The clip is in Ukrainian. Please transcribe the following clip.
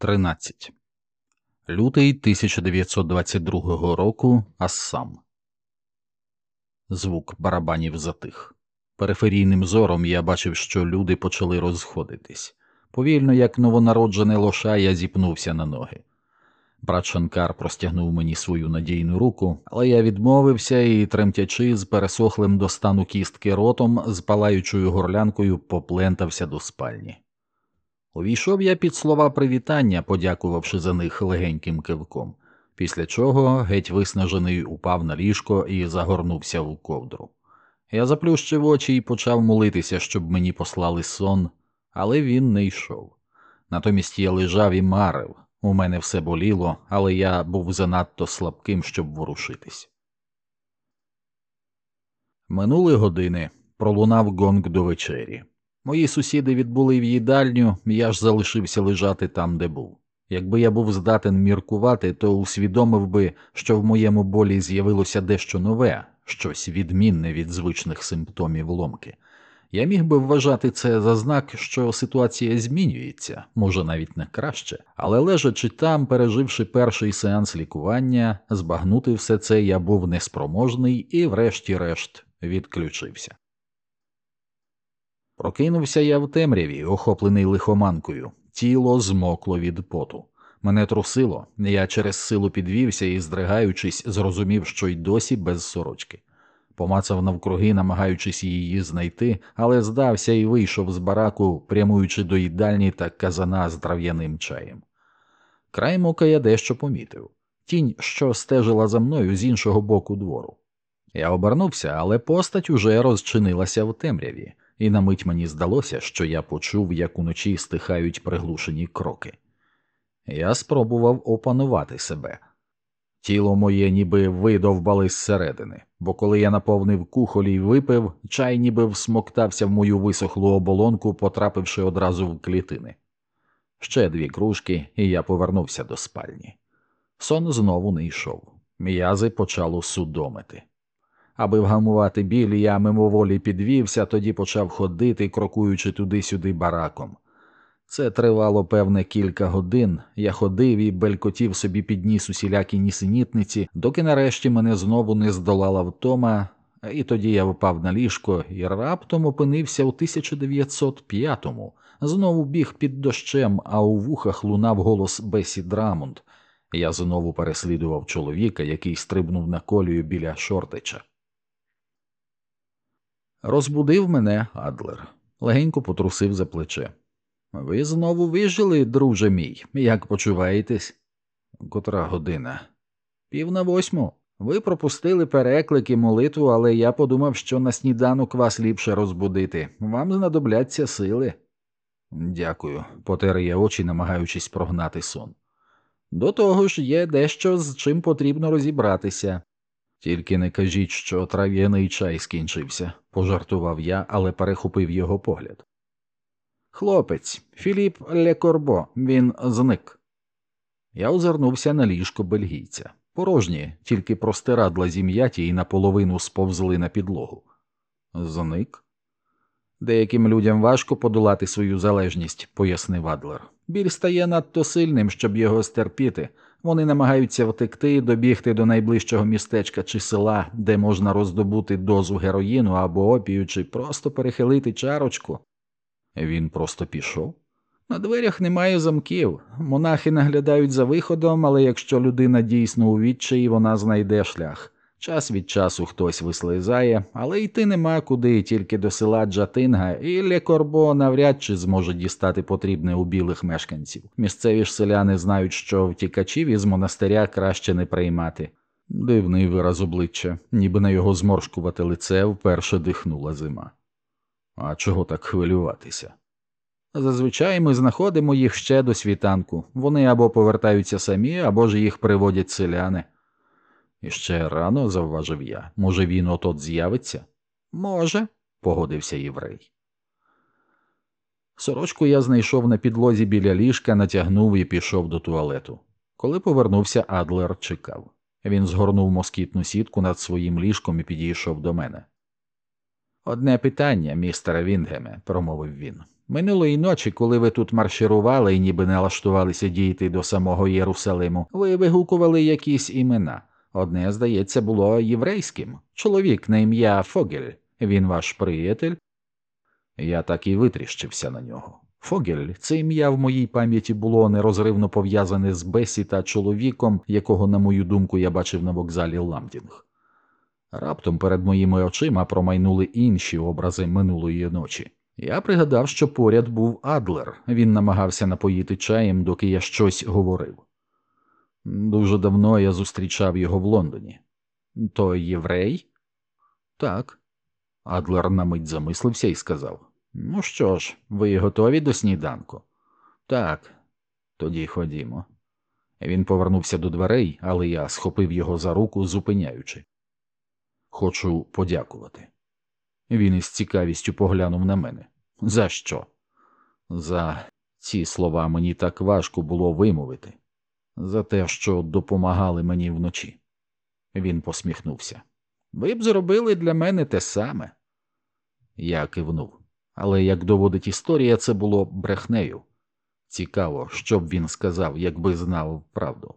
13. Лютий 1922 року Ассам. Звук барабанів затих. Периферійним зором я бачив, що люди почали розходитись. Повільно, як новонароджене лоша, я зіпнувся на ноги. Брат Шанкар простягнув мені свою надійну руку, але я відмовився і, тремтячи з пересохлим до стану кістки ротом, з палаючою горлянкою поплентався до спальні. Увійшов я під слова привітання, подякувавши за них легеньким кивком, після чого геть виснажений упав на ліжко і загорнувся в ковдру. Я заплющив очі і почав молитися, щоб мені послали сон, але він не йшов. Натомість я лежав і марив. У мене все боліло, але я був занадто слабким, щоб ворушитись. Минули години, пролунав гонг до вечері. Мої сусіди відбули в їдальню, я ж залишився лежати там, де був. Якби я був здатен міркувати, то усвідомив би, що в моєму болі з'явилося дещо нове, щось відмінне від звичних симптомів ломки. Я міг би вважати це за знак, що ситуація змінюється, може навіть не краще, але лежачи там, переживши перший сеанс лікування, збагнути все це я був неспроможний і, врешті-решт, відключився. Прокинувся я в темряві, охоплений лихоманкою, тіло змокло від поту. Мене трусило, я через силу підвівся і, здригаючись, зрозумів, що й досі без сорочки. Помацав навкруги, намагаючись її знайти, але здався і вийшов з бараку, прямуючи до їдальні та казана з трав'яним чаєм. Краєм ока я дещо помітив тінь, що стежила за мною з іншого боку двору. Я обернувся, але постать уже розчинилася в темряві і на мить мені здалося, що я почув, як уночі стихають приглушені кроки. Я спробував опанувати себе. Тіло моє ніби видовбали зсередини, бо коли я наповнив кухолі й випив, чай ніби всмоктався в мою висохлу оболонку, потрапивши одразу в клітини. Ще дві кружки, і я повернувся до спальні. Сон знову не йшов. М'язи почало судомити. Аби вгамувати біль, я мимоволі підвівся, тоді почав ходити, крокуючи туди-сюди бараком. Це тривало певне кілька годин. Я ходив і белькотів собі підніс усілякі нісенітниці, доки нарешті мене знову не здолала втома, і тоді я впав на ліжко і раптом опинився у 1905-му. Знову біг під дощем, а у вухах лунав голос Бесі Драмунд. Я знову переслідував чоловіка, який стрибнув на колію біля Шортича. Розбудив мене Адлер, легенько потрусив за плече. Ви знову вижили, друже мій, як почуваєтесь? Котра година? Пів на восьму. Ви пропустили переклик і молитву, але я подумав, що на сніданок вас ліпше розбудити. Вам знадобляться сили. Дякую, потер я очі, намагаючись прогнати сон. До того ж, є дещо, з чим потрібно розібратися. Тільки не кажіть, що трав'яний чай скінчився, пожартував я, але перехопив його погляд. Хлопець, Філіп Лекорбо, він зник. Я озирнувся на ліжко бельгійця. Порожні, тільки простирадла зім'яті і наполовину сповзли на підлогу. Зник. Деяким людям важко подолати свою залежність, пояснив Адлер. Біль стає надто сильним, щоб його стерпіти. Вони намагаються втекти, добігти до найближчого містечка чи села, де можна роздобути дозу героїну або опію, чи просто перехилити чарочку. Він просто пішов. На дверях немає замків. Монахи наглядають за виходом, але якщо людина дійсно у відчаї, вона знайде шлях. Час від часу хтось вислизає, але йти нема куди, тільки до села Джатинга, і Лекорбо навряд чи зможе дістати потрібне у білих мешканців. Місцеві ж селяни знають, що втікачів із монастиря краще не приймати. Дивний вираз обличчя, ніби на його зморшкувате лице вперше дихнула зима. А чого так хвилюватися? Зазвичай ми знаходимо їх ще до світанку. Вони або повертаються самі, або ж їх приводять селяни. І ще рано, завважив я, може, він отот з'явиться? Може, погодився єврей. Сорочку я знайшов на підлозі біля ліжка, натягнув і пішов до туалету. Коли повернувся, Адлер чекав. Він згорнув москітну сітку над своїм ліжком і підійшов до мене. Одне питання, містере Вінгеме, промовив він. Минулої ночі, коли ви тут марширували і ніби налаштувалися дійти до самого Єрусалиму, ви вигукували якісь імена. Одне, здається, було єврейським. Чоловік на ім'я Фогель. Він ваш приятель? Я так і витріщився на нього. Фогель, це ім'я в моїй пам'яті було нерозривно пов'язане з Бесі та чоловіком, якого, на мою думку, я бачив на вокзалі Ламдінг. Раптом перед моїми очима промайнули інші образи минулої ночі. Я пригадав, що поряд був Адлер, він намагався напоїти чаєм, доки я щось говорив. Дуже давно я зустрічав його в Лондоні. То єврей? Так. Адлер на мить замислився і сказав: Ну що ж, ви готові до сніданку? Так, тоді ходімо. Він повернувся до дверей, але я схопив його за руку, зупиняючи. Хочу подякувати. Він із цікавістю поглянув на мене. За що? За ці слова мені так важко було вимовити, за те, що допомагали мені вночі. Він посміхнувся. Ви б зробили для мене те саме. Я кивнув, але, як доводить історія, це було брехнею. Цікаво, що б він сказав, якби знав правду.